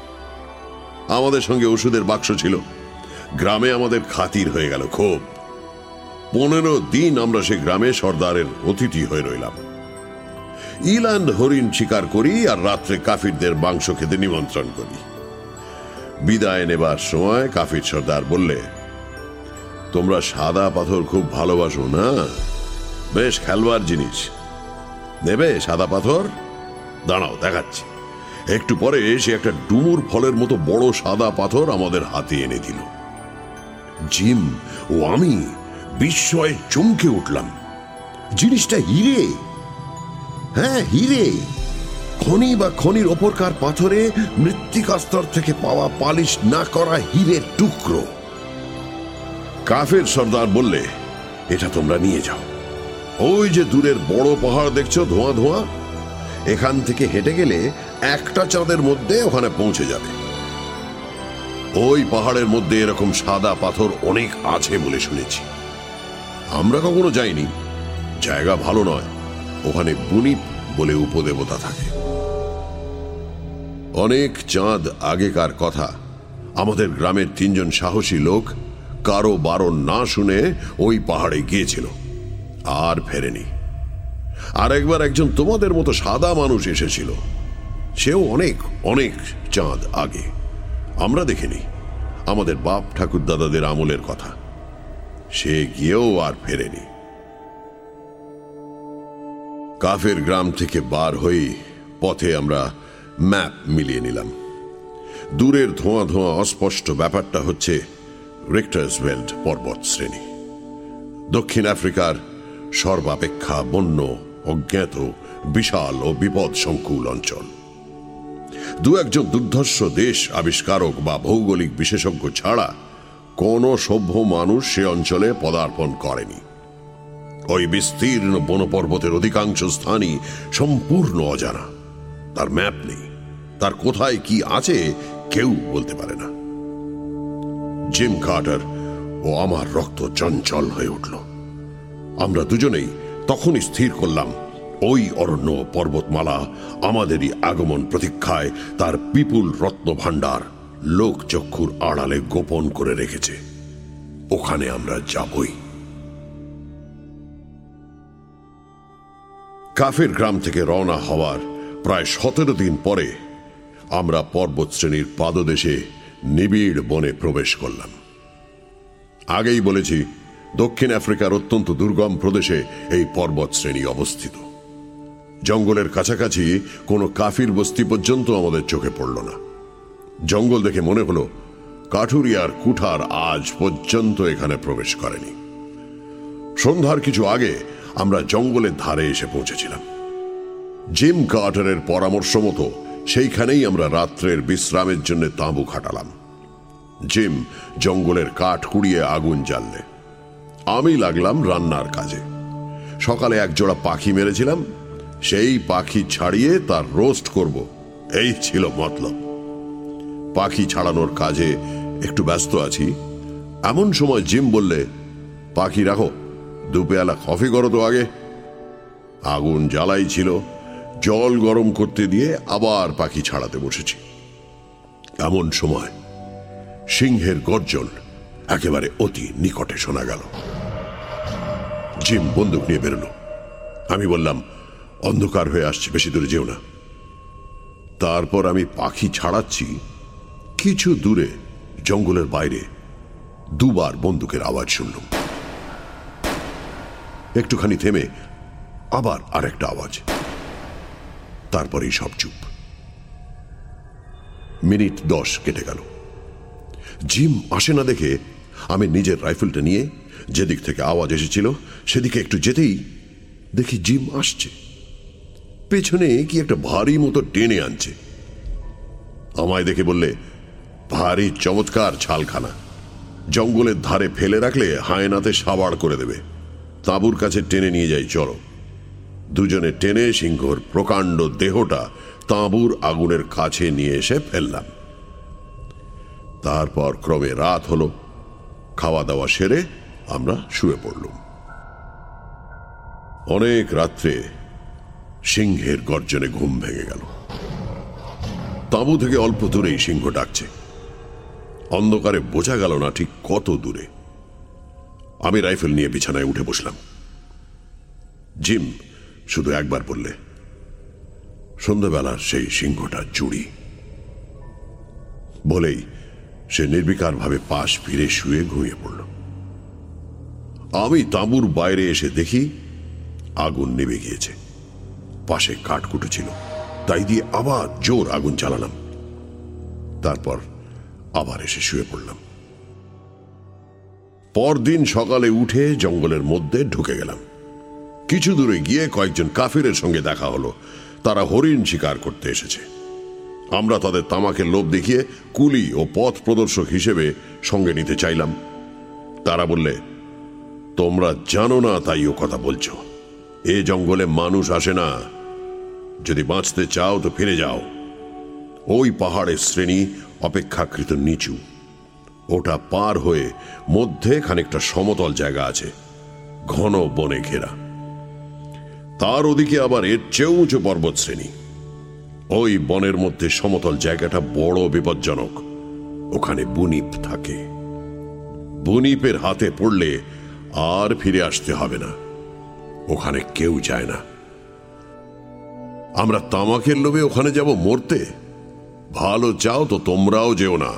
আমাদের সঙ্গে ওষুধের বাক্স ছিল। গ্রামে আমাদের খাতির হয়ে গেল খুব। পনেরো দিন আমরা সে গ্রামে সর্দারের অতিথি হয়ে রইলাম। ইল্যান্ড হরিণ শিকার করি আর রাত্রে কাফিরদের মাংস খেতে নিমন্ত্রণ করি। বিদায় নেবার সময় কাফির সর্দার বললে, তোমরা সাদা পাথর খুব ভালোবাসো না? বেশ খেলবার জিনিস। নেবে সাদা পাথর? দাঁড়াও, দেখাচ্ছি। একটু পরে সে একটা ডুমুর ফলের মতো বড় সাদা পাথর আমাদের হাতে এনে দিল। জিম ও আমি বিস্ময়ে চমকে উঠলাম। জিনিসটা হিরে। হ্যাঁ হিরে। খনি বা খনির ওপরকার পাথরে মৃত্তিকা স্তর থেকে পাওয়া পালিশ না করা হিরের টুকরো। কাফের সর্দার বললে, এটা তোমরা নিয়ে যাও। ওই যে দূরের বড় পাহাড় দেখছ ধোঁয়া ধোঁয়া? এখান থেকে হেঁটে গেলে একটা চাঁদের মধ্যে ওখানে পৌঁছে যাবে। ওই পাহাড়ের মধ্যে এরকম সাদা পাথর অনেক আছে বলে শুনেছি। আমরা কখনো যাইনি। জায়গা ভালো নয়। ওখানে বুনিপ বলে উপদেবতা থাকে। অনেক চাঁদ আগেকার কথা। আমাদের গ্রামের তিনজন সাহসী লোক কারও বারণ না শুনে ওই পাহাড়ে গিয়েছিল আর ফেরেনি। আর একবার একজন তোমাদের মতো সাদা মানুষ এসেছিল। সেও অনেক অনেক চাঁদ আগে। আমরা দেখিনি আমাদের বাপ ঠাকুর দাদাদের আমলের কথা। সে গিয়েও আর ফেরেনি। কাফের গ্রাম থেকে বার হয়ে পথে আমরা ম্যাপ মিলিয়ে নিলাম। দূরের ধোঁয়া ধোঁয়া অস্পষ্ট ব্যাপারটা হচ্ছে রেক্টার্সভেল্ড পর্বত শ্রেণি। দক্ষিণ আফ্রিকার সর্বাপেক্ষা বন্য, অজ্ঞাত, বিশাল ও বিপদ সংকুল অঞ্চল। দু একজন দুর্ধর্ষ দেশ আবিষ্কারক বা ভৌগোলিক বিশেষজ্ঞ ছাড়া কোন সভ্য মানুষ সে অঞ্চলে পদার্পণ করেনি। ওই বিস্তীর্ণ বনপর্বতের অধিকাংশ স্থানই সম্পূর্ণ অজানা। তার ম্যাপ নেই। তার কোথায় কি আছে কেউ বলতে পারে না। জিম কার্টার ও আমার রক্ত চঞ্চল হয়ে উঠল। আমরা দুজনেই তখনই স্থির করলাম ওই অরণ্য পর্বতমালা আমাদেরই আগমন প্রতীক্ষায় তার বিপুল রত্ন ভাণ্ডার লোক চক্ষুর আড়ালে গোপন করে রেখেছে। ওখানে আমরা যাবই। কাফের গ্রাম থেকে রওনা হওয়ার প্রায় সতেরো দিন পরে আমরা পর্বত শ্রেণির পাদদেশে নিবিড় বনে প্রবেশ করলাম। আগেই বলেছি, দক্ষিণ আফ্রিকার অত্যন্ত দুর্গম প্রদেশে এই পর্বত শ্রেণি অবস্থিত। জঙ্গলের কাছাকাছি কোনো কাফির বস্তি পর্যন্ত আমাদের চোখে পড়ল না। জঙ্গল দেখে মনে হলো, কাঠুরিয়ার কুঠার আজ পর্যন্ত এখানে প্রবেশ করেনি। সন্ধ্যার কিছু আগে আমরা জঙ্গলের ধারে এসে পৌঁছেছিলাম। জিম কার্টারের পরামর্শ মতো সেইখানেই আমরা রাত্রের বিশ্রামের জন্য তাঁবু খাটালাম। জিম জঙ্গলের কাঠ কুড়িয়ে আগুন জ্বাললে। আমি লাগলাম রান্নার কাজে। সকালে এক জোড়া পাখি মেরেছিলাম সেই পাখি ছাড়িয়ে তার রোস্ট করব। এই ছিল মতলব। পাখি ছাড়ানোর কাজে একটু ব্যস্ত আছি। এমন সময় জিম বললে, পাখি, রাখো, দুপেয়ালা কফি করো তো আগে। আগুন জ্বালাই ছিল। জল গরম করতে দিয়ে আবার পাখি ছাড়াতে বসেছি। এমন সময় সিংহের গর্জন একেবারে অতি নিকটে শোনা গেল। জিম বন্দুক নিয়ে বেরোলো। আমি বললাম অন্ধকার হয়ে আসছে, বেশি দূরে যেও না। তারপর আমি পাখি ছাড়াচ্ছি কিছু দূরে, জঙ্গলের বাইরে। দুবার বন্দুকের আওয়াজ শুনলাম। একটুখানি থেমে আবার আরেকটা আওয়াজ। তারপরেই সব চুপ। মিনিট দশ কেটে গেল। জিম আসে না দেখে আমি নিজের রাইফেলটা নিয়ে যেদিক থেকে আওয়াজ এসেছিল, সেদিকে একটু যেতেই দেখি জিম আসছে। পেছনে কি একটা ভারী মতো টেনে আনছে। আমায় দেখে বললে, ভারী, চমৎকার ছালখানা। জঙ্গলের ধারে ফেলে রাখলে হায়নাতে সাবাড় করে দেবে। তাঁবুর কাছে টেনে নিয়ে যাই, চলো। দুজনে টেনে সিংহর প্রকাণ্ড দেহটা তাঁবুর আগুনের কাছে নিয়ে এসে ফেললাম। তারপর ক্রমে রাত হলো। খাওয়া দাওয়া সেরে আমরা শুয়ে পড়লুম। অনেক রাত্রে সিংহের গর্জনে ঘুম ভেঙে গেল। তাঁবু থেকে অল্প দূরেই সিংহ ডাকছে। অন্ধকারে বোঝা গেল না ঠিক কত দূরে। আমি রাইফেল নিয়ে বিছানায় উঠে বসলাম। জিম শুধু একবার বললে সন্ধ্যাবেলার সেই সিংহটা জুড়ি বলেই সে নির্বিকারভাবে পাশ ফিরে শুয়ে ঘুমিয়ে পড়ল। আমি তাঁবুর বাইরে এসে দেখি আগুন নিভে গিয়েছে। পাশে কাঠকুটো ছিল। তাই দিয়ে আবার জোর আগুন জ্বালালাম। তারপর আবার এসে শুয়ে পড়লাম। পরদিন সকালে উঠে জঙ্গলের মধ্যে ঢুকে গেলাম। কিছু দূরে গিয়ে কয়েকজন কাফিরের সঙ্গে দেখা হলো। তারা হরিণ শিকার করতে এসেছে। আমরা তাদের তামাকের লোভ দেখিয়ে কুলি ও পথ প্রদর্শক হিসেবে সঙ্গে নিতে চাইলাম। তারা বললে, তোমরা জানো না তাই ও কথা বলছো। এ জঙ্গলে মানুষ আসে না। যদি বাঁচতে চাও তো ফিরে যাও। ওই পাহাড়ের শ্রেণি অপেক্ষাকৃত নিচু। ওটা পার হয়ে মধ্যে খানিকটা সমতল জায়গা আছে, ঘন বনে ঘেরা। তার ওদিকে আবার এর চেয়েও উঁচু পর্বত শ্রেণি। ওই বনের মধ্যে সমতল জায়গাটা বড় বিপজ্জনক। ওখানে বুনিপ থাকে। বুনিপের হাতে পড়লে আর ফিরে আসতে হবে না। ওখানে কেউ যায় না। আমরা তামাকের লোভে ওখানে যাব মরতে। ভালো চাও তো তোমরাও যেও না।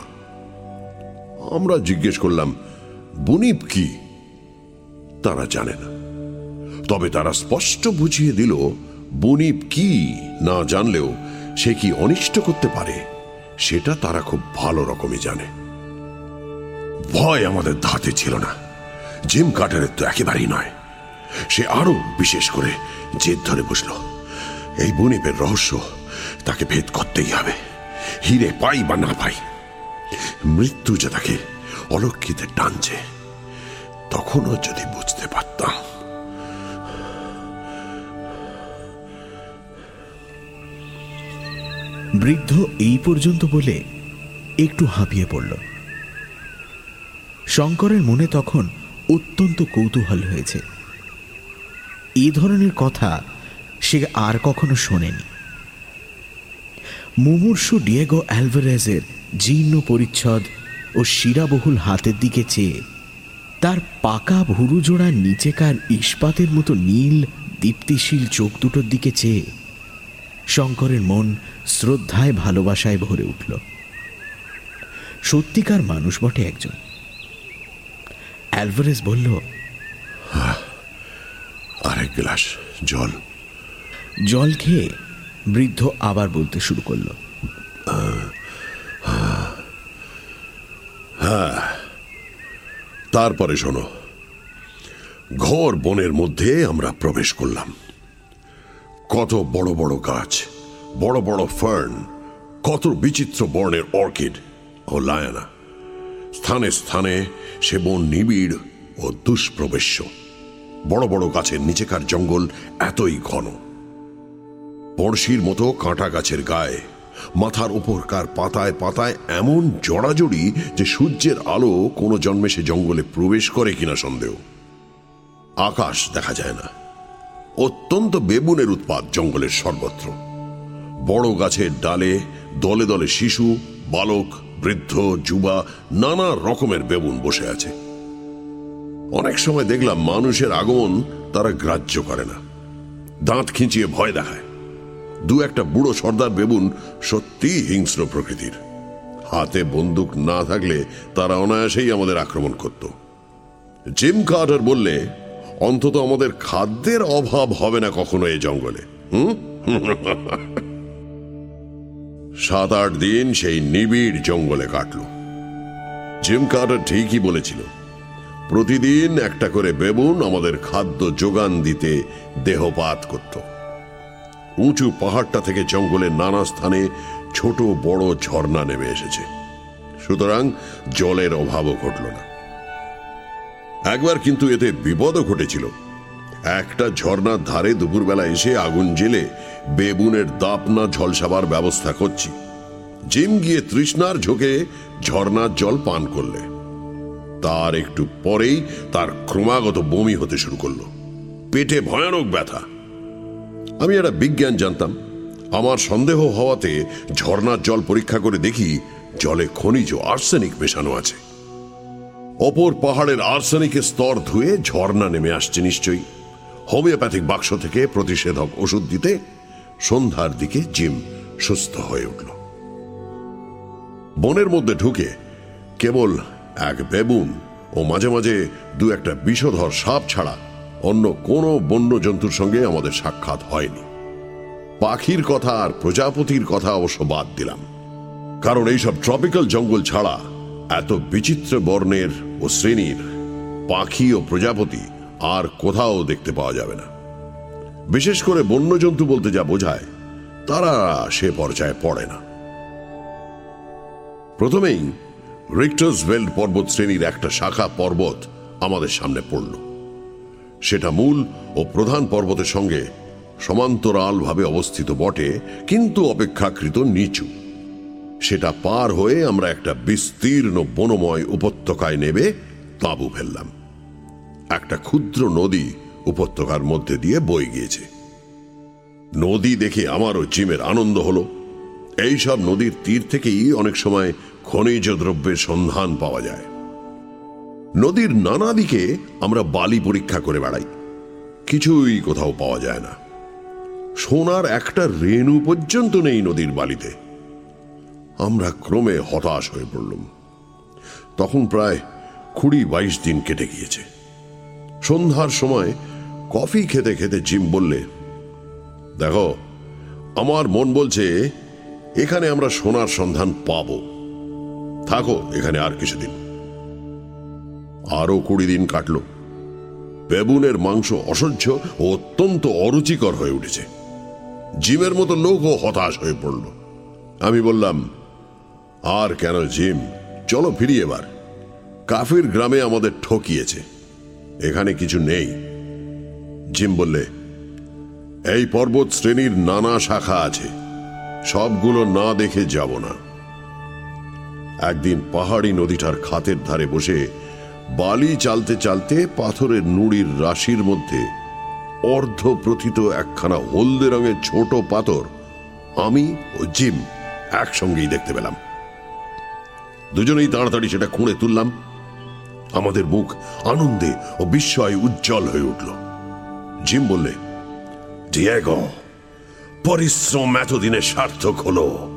আমরা জিজ্ঞেস করলাম, বুনিপ কি? তারা জানে না। তবে তারা স্পষ্ট বুঝিয়ে দিল, বুনিপ কি না জানলেও সে কি অনিষ্ট করতে পারে, সেটা তারা খুব ভালো রকমই জানে। ভয় আমাদের ধাতে ছিল না। জিম কাটারের তো একেবারেই নয়। সে আরও বিশেষ করে জেদ ধরে বসল। এই বুনিপের রহস্য তাকে ভেদ করতেই হবে। হিরে পাই বা না পাই, মৃত্যু যে তাকে অলক্ষিতে টানছে, তখনও যদি বুঝতে পারতাম। বৃদ্ধ এই পর্যন্ত বলে একটু হাঁপিয়ে পড়ল। শঙ্করের মনে তখন অত্যন্ত কৌতূহল হয়েছে। এ ধরনের কথা সে আর কখনো শোনেনি। মুমূর্ষু ডিয়েগো অ্যালভারেজের জীর্ণ পরিচ্ছদ ও শিরাবহুল হাতের দিকে চেয়ে তার পাকা ভুরু জোড়ার নিচেকার ইস্পাতের মতো নীল, দীপ্তিশীল চোখ দুটোর দিকে চেয়ে শঙ্করের মন শ্রদ্ধায় ভালোবাসায় ভরে উঠল। সত্যিকার মানুষ বটে একজন। অ্যালভারেজ বলল আরেক গ্লাস জল। জল খেয়ে বৃদ্ধ আবার বলতে শুরু করল। তারপরে শোনো। ঘর বনের মধ্যে আমরা প্রবেশ করলাম। কত বড় বড় গাছ, বড় বড় ফার্ন, কত বিচিত্র বর্ণের অর্কিড ও লায়ানা। স্থানে স্থানে সে বন নিবিড় ও দুষ্প্রবেশ্য। বড় বড় গাছের নিচেকার জঙ্গল এতই ঘন। পড়শির মতো কাঁটা গাছের গায়ে। মাথার উপরকার পাতায় পাতায় এমন জড়াজড়ি যে সূর্যের আলো কোনো জন্মে সে জঙ্গলে প্রবেশ করে কিনা সন্দেহ। আকাশ দেখা যায় না। অত্যন্ত বেবুনের উৎপাদ জঙ্গলের সর্বত্র। বড় গাছের ডালে দলে দলে শিশু, বালক, বৃদ্ধ, যুবা, নানা রকমের বেবুন বসে আছে। অনেক সময় দেখলাম মানুষের আগমন তারা গ্রাহ্য করে না। দাঁত খিঁচিয়ে ভয় দেখায়। দু একটা বুড়ো সর্দার বেবুন সত্যি হিংস্র প্রকৃতির। হাতে বন্দুক না থাকলে তারা অনায়াসেই আমাদের আক্রমণ করত। জিম কার্টার বললে, অন্তত আমাদের খাদ্যের অভাব হবে না কখনো এই জঙ্গলে। সাত আট দিন সেই নিবিড় জঙ্গলে কাটল। জিম কার্টার ঠিকই বলেছিল, প্রতিদিন একটা করে বেবুন আমাদের খাদ্য যোগান দিতে দেহপাত করত। উঁচু পাহাড়টা থেকে জঙ্গলের নানা স্থানে ছোট বড় ঝর্ণা নেমে এসেছে। সুতরাং জলের অভাবও ঘটল না। একবার কিন্তু এতে বিপদও ঘটেছিল। একটা ঝর্ণার ধারে দুপুরবেলা এসে আগুন জেলে বেবুনের দাপনা ঝলসাবার ব্যবস্থা করছি। জিম গিয়ে তৃষ্ণার ঝোঁকে ঝর্ণার জল পান করলে। তার একটু পরেই তার ক্রমাগত বমি হতে শুরু করল। পেটে ভয়ানক ব্যথা। আমি একটা বিজ্ঞান জানতাম। আমার সন্দেহ হওয়াতে ঝর্ণার জল পরীক্ষা করে দেখি জলে খনিজ আর্সেনিক মেশানো আছে। অপর পাহাড়ের আর্সেনিকের স্তর ধুয়ে ঝর্ণা নেমে আসছে নিশ্চয়ই। হোমিওপ্যাথিক বাক্স থেকে প্রতিষেধক ওষুধ দিতে সন্ধ্যার দিকে জিম সুস্থ হয়ে উঠল। বনের মধ্যে ঢুকে কেবল এক বেবুন ও মাঝে মাঝে দু একটা বিষধর সাপ ছাড়া অন্য কোনো বন্য জন্তুর সঙ্গে আমাদের সাক্ষাৎ হয়নি। পাখির কথা আর প্রজাপতির কথা অবশ্য বাদ দিলাম। কারণ এইসব ট্রপিক্যাল জঙ্গল ছাড়া এত বিচিত্র বর্ণের ও শ্রেণির পাখি ও প্রজাপতি আর কোথাও দেখতে পাওয়া যাবে না। বিশেষ করে বন্যজন্তু বলতে যা বোঝায়, তারা সে পর্যায়ে পড়ে না। প্রথমেই রিক্টার্সভেল্ড পর্বত শ্রেণির একটা শাখা পর্বত আমাদের সামনে পড়ল। সেটা মূল ও প্রধান পর্বতের সঙ্গে সমান্তরালভাবে অবস্থিত বটে, কিন্তু অপেক্ষাকৃত নিচু। সেটা পার হয়ে আমরা একটা বিস্তীর্ণ বনময় উপত্যকায় নেবে তাঁবু ফেললাম। একটা ক্ষুদ্র নদী উপত্যকার মধ্যে দিয়ে বয়ে গিয়েছে। নদী দেখে আমারও জিমের আনন্দ হলো। এইসব নদীর তীর থেকেই অনেক সময় খনিজ দ্রব্যের সন্ধান পাওয়া যায়। নদীর নানা দিকে আমরা বালি পরীক্ষা করে বেড়াই। কিছুই কোথাও পাওয়া যায় না। সোনার একটা রেণু পর্যন্ত নেই নদীর বালিতে। আমরা ক্রমে হতাশ হয়ে পড়লাম। তখন প্রায় কুড়ি বাইশ দিন কেটে গিয়েছে। সন্ধ্যার সময় কফি খেতে খেতে জিম বললে, দেখো, আমার মন বলছে এখানে আমরা সোনার সন্ধান পাব। থাকো, এখানে আর কিছুদিন। আরও কুড়ি দিন কাটল। বেবুনের মাংস অসহ্য ও অত্যন্ত অরুচিকর হয়ে উঠেছে। জিমের মতো লোকও হতাশ হয়ে পড়ল। আমি বললাম, আর কেন জিম? চলো ফিরি এবার। কাফির গ্রামে আমাদের ঠকিয়েছে। এখানে কিছু নেই। জিম বললে, এই পর্বত শ্রেণির নানা শাখা আছে। সবগুলো না দেখে যাব না। একদিন পাহাড়ি নদীটার খাতের ধারে বসে বালি চালতে চালতে পাথরের নুড়ির রাশির মধ্যে অর্ধ প্রথিত একখানা হলদে রঙের ছোট পাথর আমি ও জিম একসঙ্গেই দেখতে পেলাম। দুজনেই তাড়াতাড়ি সেটা খুঁড়ে তুললাম। আমাদের মুখ আনন্দে ও বিস্ময়ে উজ্জ্বল হয়ে উঠল। জিম বললে, ডিয়েগো, পরিশ্রম এতদিনে সার্থক হলো।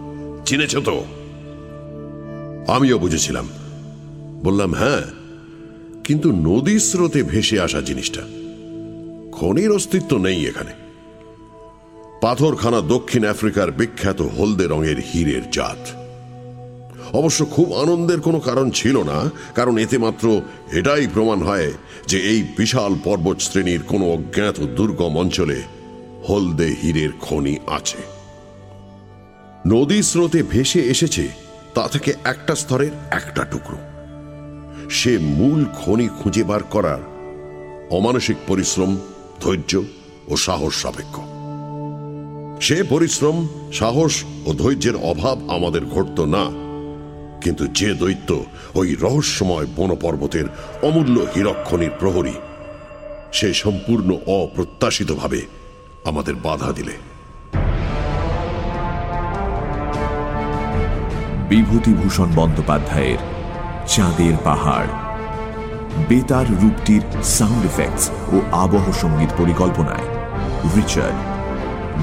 চিনেছ তো? আমিও বুঝেছিলাম। বললাম হ্যাঁ কিন্তু নদী স্রোতে ভেসে আসা জিনিসটা। খনির অস্তিত্ব নেই এখানে। পাথরখানা দক্ষিণ আফ্রিকার বিখ্যাত হলদে রঙের হীরের জাত। অবশ্য খুব আনন্দের কোনো কারণ ছিল না, কারণ এতে মাত্র এটাই প্রমাণ হয় যে এই বিশাল পর্বত শ্রেণির কোনো অজ্ঞাত দুর্গম অঞ্চলে হলদে হীরের খনি আছে। নদী স্রোতে ভেসে এসেছে, তা থেকে একটা স্তরের একটা টুকরো। সে মূল খনি খুঁজে বার করার অমানসিক পরিশ্রম, ধৈর্য ও সাহস সাপেক্ষ। সে পরিশ্রম, সাহস ও ধৈর্যের অভাব আমাদের ঘটত না, কিন্তু যে দৈত্য ওই রহস্যময় বনপর্বতের অমূল্য হীরক্ষণীর প্রহরী, সে সম্পূর্ণ অপ্রত্যাশিতভাবে আমাদের বাধা দিলে। বিভূতিভূষণ বন্দ্যোপাধ্যায়ের চাঁদের পাহাড়। বেতার রূপটির সাউন্ড এফেক্টস ও আবহ সংগীত পরিকল্পনায় রিচার্ড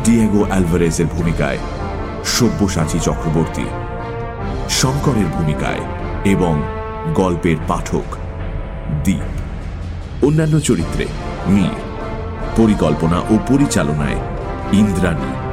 ডিয়েগো অ্যালভারেজের ভূমিকায় সব্যসাচী চক্রবর্তী, শঙ্করের ভূমিকায় এবং গল্পের পাঠক দ্বীপ অন্যান্য চরিত্রে মীর, পরিকল্পনা ও পরিচালনায় ইন্দ্রাণী।